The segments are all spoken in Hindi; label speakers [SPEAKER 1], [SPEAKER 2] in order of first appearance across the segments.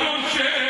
[SPEAKER 1] não chega.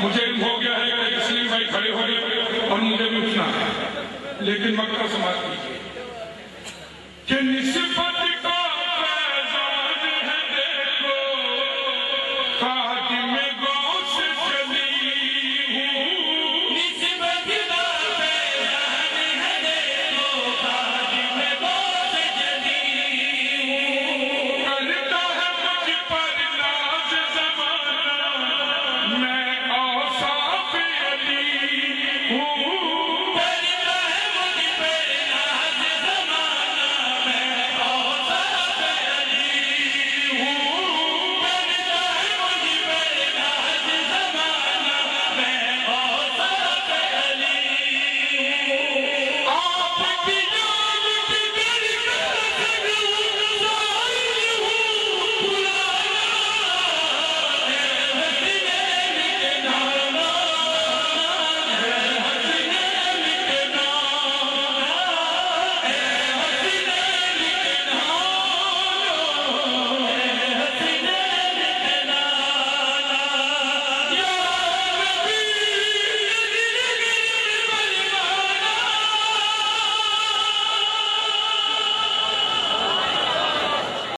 [SPEAKER 1] मुझे इल्म हो गया है इसलिए भाई खड़े होने और मुझे भी उठना लेकिन मक्का समाज की।